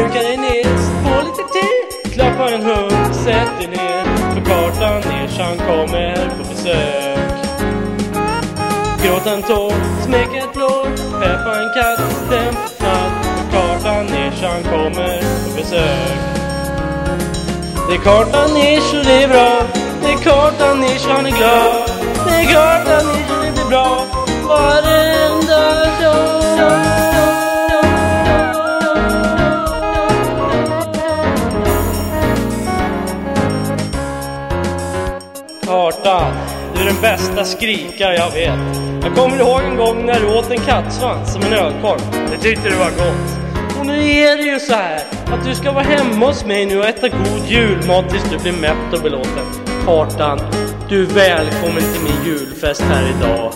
Huka dig ner, få lite tid, klappa en hund, sätt dig ner. För kartan nersan kommer på besök. Gråt en tår, smek ett blå, peppa en katt, stäm För Kartan nersan kommer på besök. Det är kartan nisch och det är bra. Det är kartan nisch, han är glad. Det är kartan nisch Kartan, du är den bästa skrikare jag vet. Jag kommer ihåg en gång när du åt en kattsvans som en ölkorv. Det tyckte du var gott. Och nu är det ju så här att du ska vara hemma hos mig nu och äta god julmat tills du blir mätt och belåten. Kartan, du är välkommen till min julfest här idag.